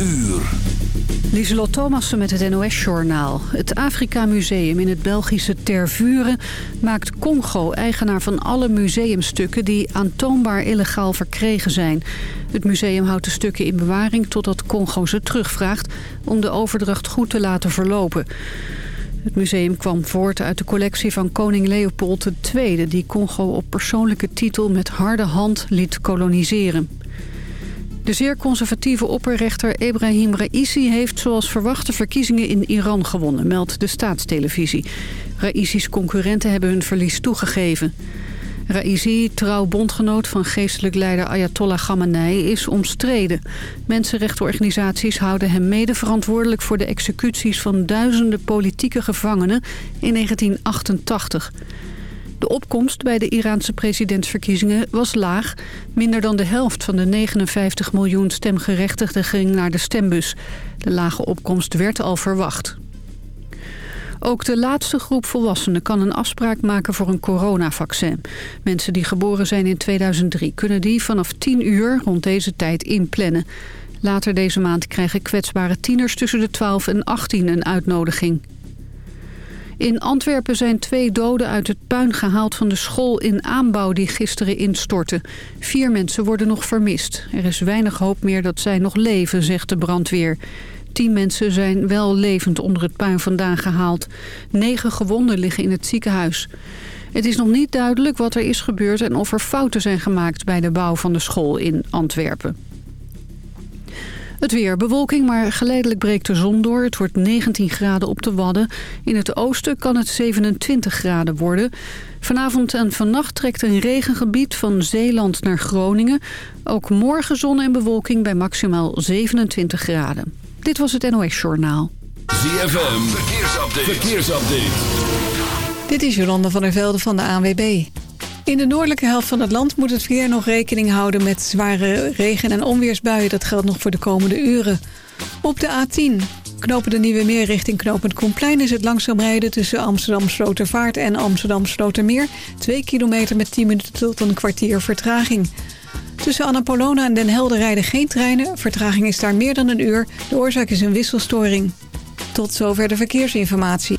uur. Lieselot Thomassen met het NOS-journaal. Het Afrika Museum in het Belgische Tervuren maakt Congo eigenaar van alle museumstukken die aantoonbaar illegaal verkregen zijn. Het museum houdt de stukken in bewaring totdat Congo ze terugvraagt om de overdracht goed te laten verlopen. Het museum kwam voort uit de collectie van koning Leopold II... die Congo op persoonlijke titel met harde hand liet koloniseren. De zeer conservatieve opperrechter Ebrahim Raisi heeft zoals verwachte verkiezingen in Iran gewonnen, meldt de staatstelevisie. Raisi's concurrenten hebben hun verlies toegegeven. Raisi, trouw bondgenoot van geestelijk leider Ayatollah Khamenei, is omstreden. Mensenrechtenorganisaties houden hem mede verantwoordelijk voor de executies van duizenden politieke gevangenen in 1988. De opkomst bij de Iraanse presidentsverkiezingen was laag. Minder dan de helft van de 59 miljoen stemgerechtigden ging naar de stembus. De lage opkomst werd al verwacht. Ook de laatste groep volwassenen kan een afspraak maken voor een coronavaccin. Mensen die geboren zijn in 2003 kunnen die vanaf 10 uur rond deze tijd inplannen. Later deze maand krijgen kwetsbare tieners tussen de 12 en 18 een uitnodiging. In Antwerpen zijn twee doden uit het puin gehaald van de school in aanbouw die gisteren instortte. Vier mensen worden nog vermist. Er is weinig hoop meer dat zij nog leven, zegt de brandweer. Tien mensen zijn wel levend onder het puin vandaan gehaald. Negen gewonden liggen in het ziekenhuis. Het is nog niet duidelijk wat er is gebeurd en of er fouten zijn gemaakt bij de bouw van de school in Antwerpen. Het weer bewolking, maar geleidelijk breekt de zon door. Het wordt 19 graden op de Wadden. In het oosten kan het 27 graden worden. Vanavond en vannacht trekt een regengebied van Zeeland naar Groningen. Ook morgen zon en bewolking bij maximaal 27 graden. Dit was het NOS Journaal. ZFM, verkeersupdate. verkeersupdate. Dit is Jolanda van der Velde van de ANWB. In de noordelijke helft van het land moet het weer nog rekening houden met zware regen- en onweersbuien. Dat geldt nog voor de komende uren. Op de A10 knopen de Nieuwe Meer richting knopend Koenplein is het langzaam rijden tussen Amsterdam Slotervaart en Amsterdam Slotermeer. 2 kilometer met 10 minuten tot een kwartier vertraging. Tussen Annapolona en Den Helder rijden geen treinen. Vertraging is daar meer dan een uur. De oorzaak is een wisselstoring. Tot zover de verkeersinformatie.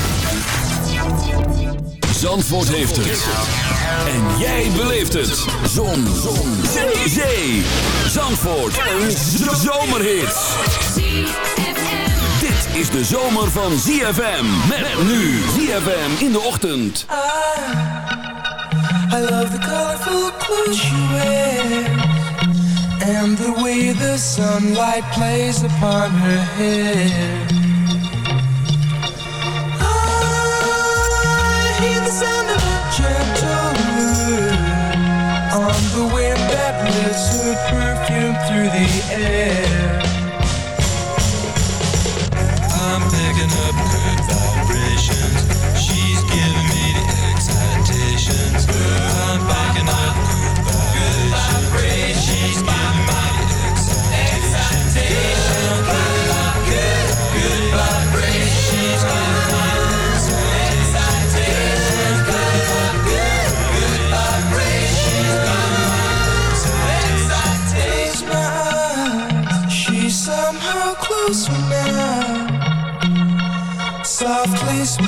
Zandvoort heeft het. En jij beleeft het. Zon. Zon. Zee. Zee. Zandvoort. Een zomerhit. Dit is de zomer van ZFM. Met nu ZFM in de ochtend. I, I love the colorful clothes you wear. And the way the sunlight plays upon her hair. The wind that lifts her perfume through the air. I'm picking up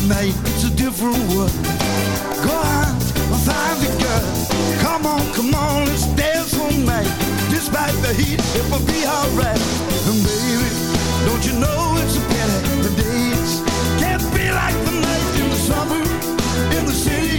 at night, it's a different world. Go out and find the girl. Come on, come on, let's dance all night. Despite the heat, it will be alright. And baby, don't you know it's a pity the days can't be like the night in the summer, in the city,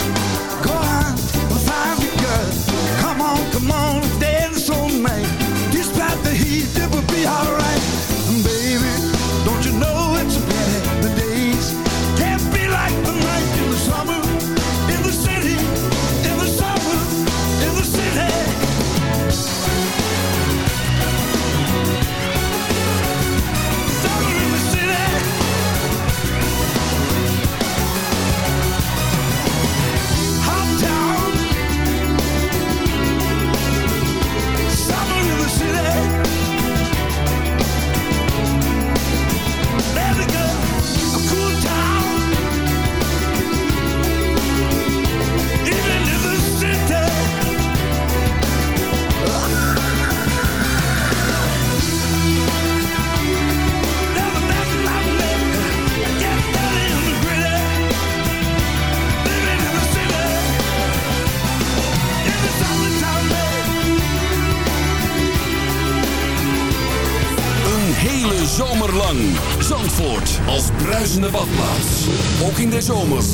Zomer.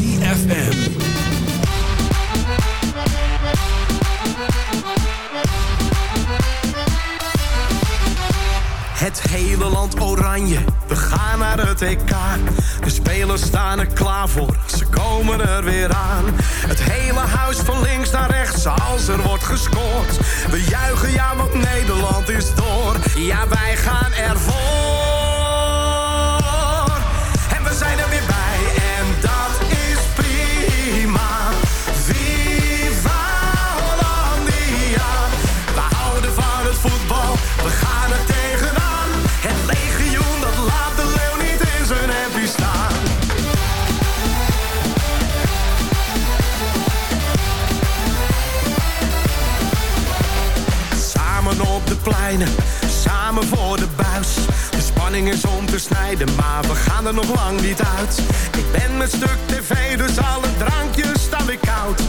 Maar we gaan er nog lang niet uit. Ik ben met stuk tv, dus alle drankjes staan weer koud.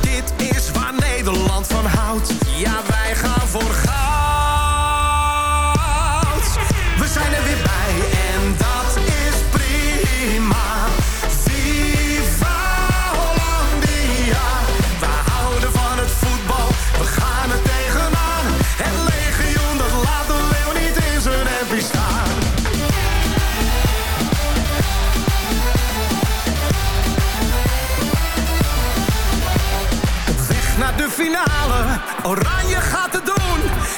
Dit is waar Nederland van houdt. Ja, wij gaan voor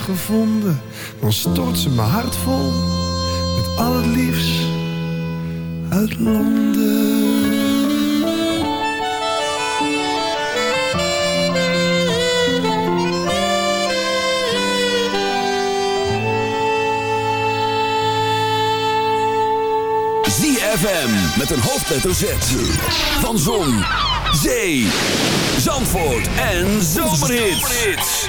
Gevonden, dan stort ze mijn hart vol met al het liefst uit Londen. ZFM met een hoofdletter Z. Van Zon, Zee, Zandvoort en Zomerhits.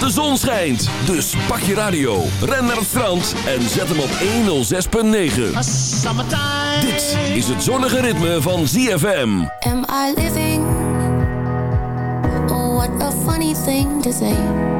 de zon schijnt. Dus pak je radio, ren naar het strand en zet hem op 106.9. Dit is het zonnige ritme van ZFM. Am I living? Oh, what a funny thing to say.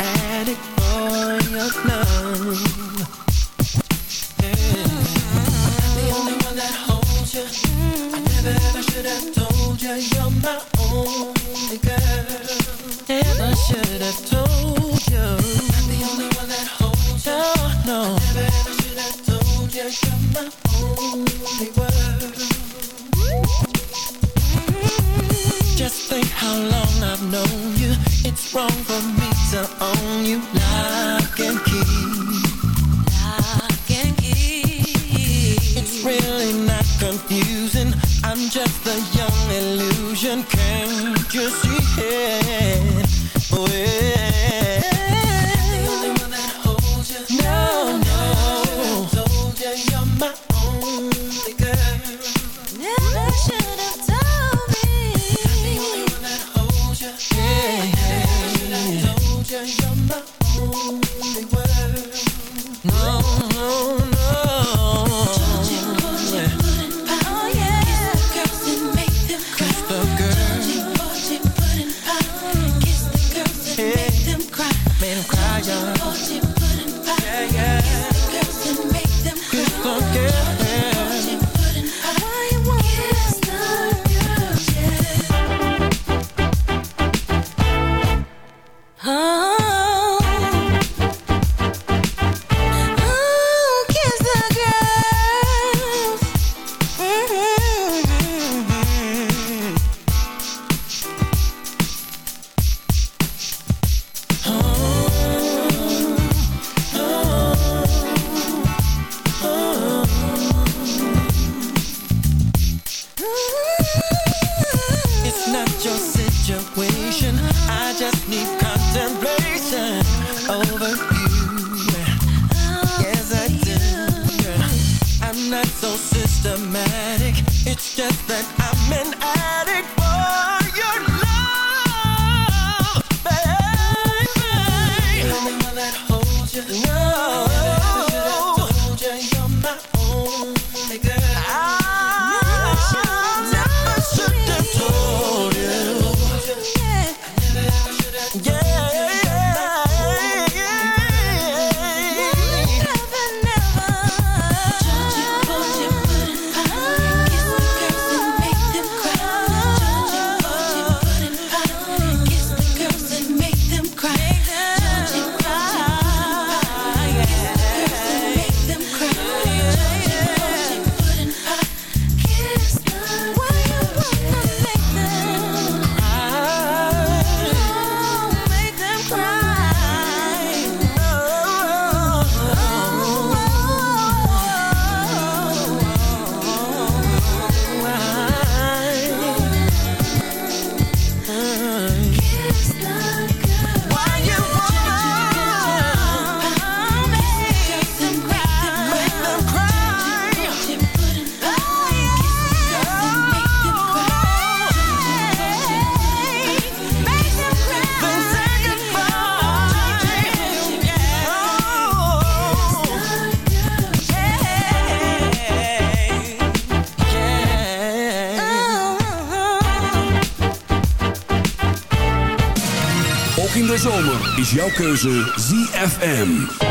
jouw keuze ZFM.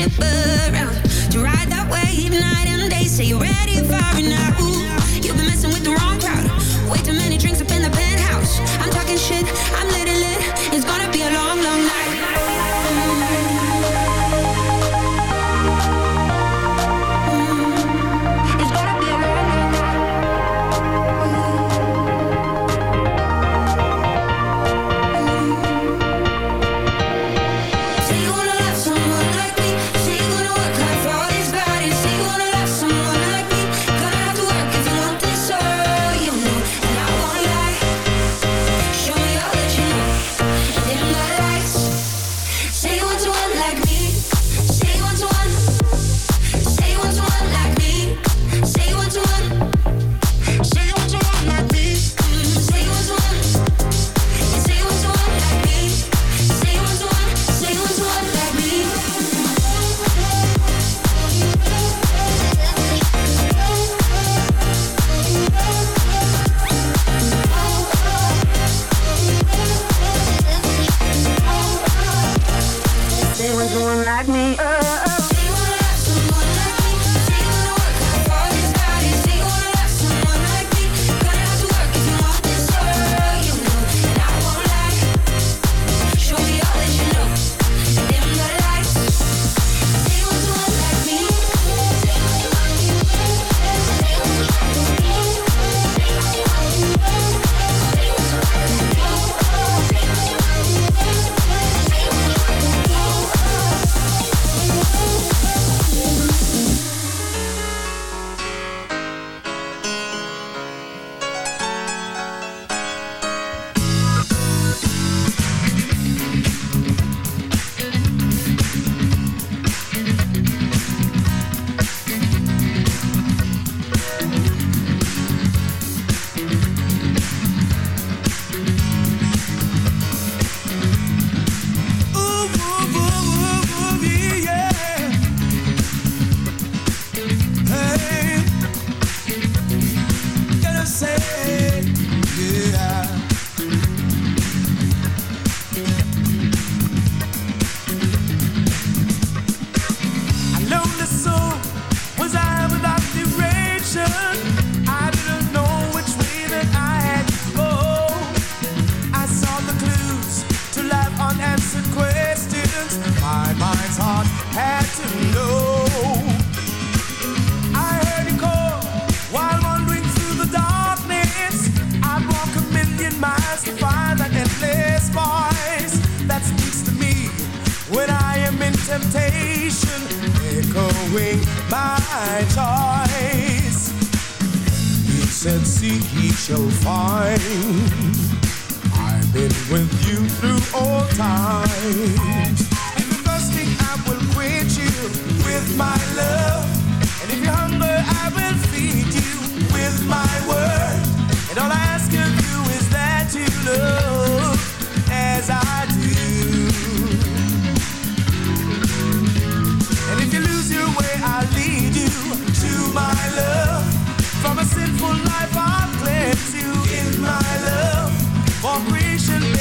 ship around to ride that wave night and day. Say you're ready for it now. You've been messing with the wrong crowd. Way too many drinks up in the penthouse. I'm talking shit. I'm lit and lit. It's gonna be a long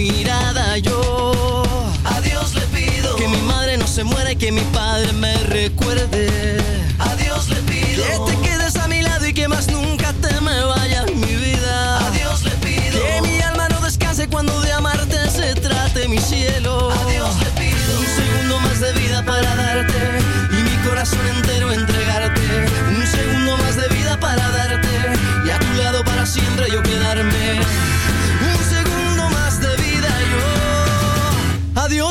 mirada. Yo a Dios le pido que mi madre no se muera y que mi padre me recuerde. A Dios le pido que te quedes a mi lado y que más nunca te me vayas, mi vida. A Dios le pido que mi alma no descanse cuando de amarte se trate mi cielo. A Dios le pido un segundo más de vida para darte y mi corazón entero entregarte. Un segundo más de vida para darte y a tu lado para siempre yo quedarme.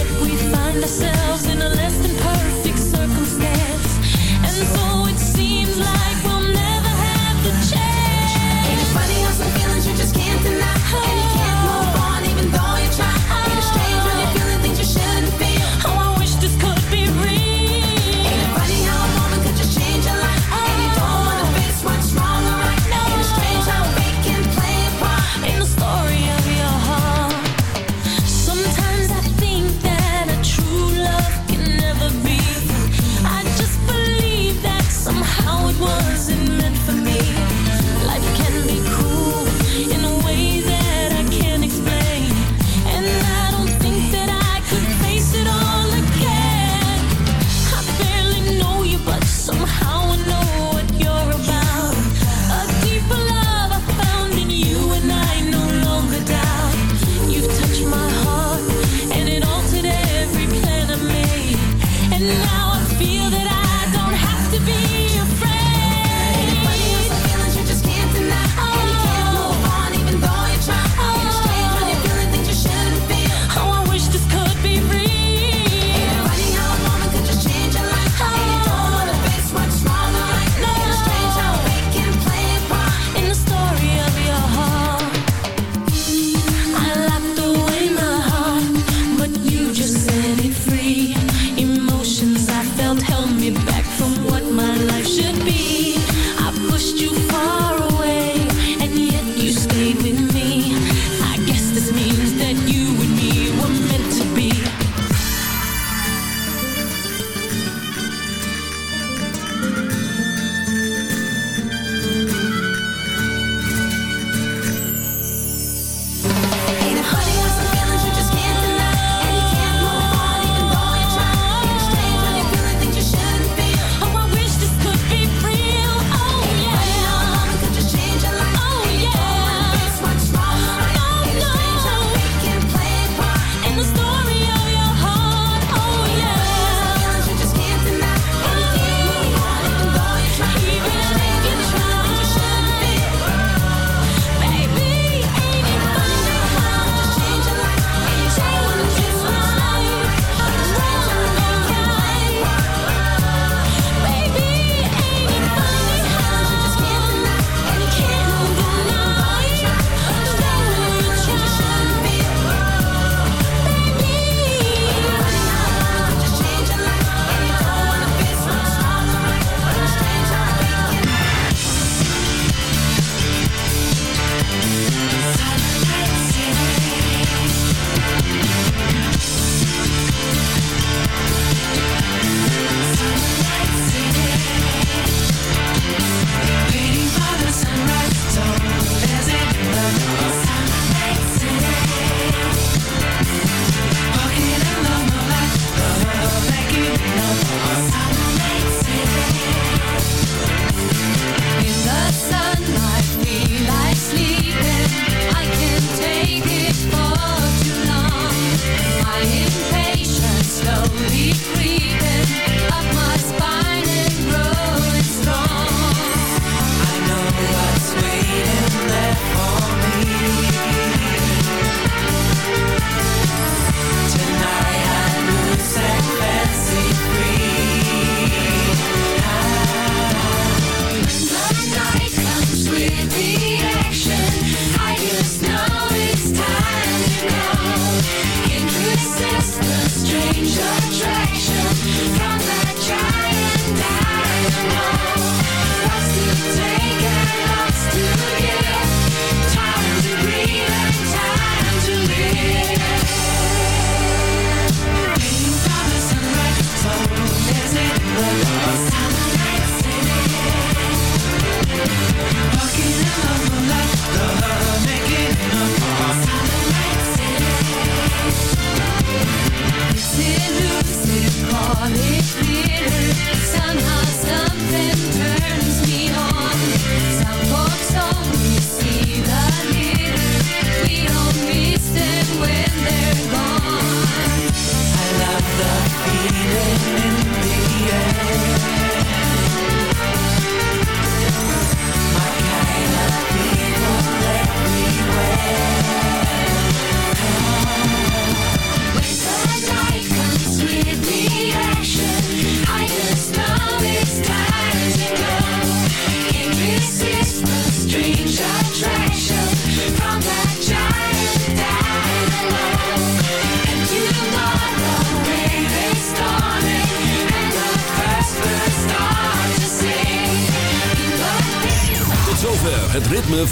if we find ourselves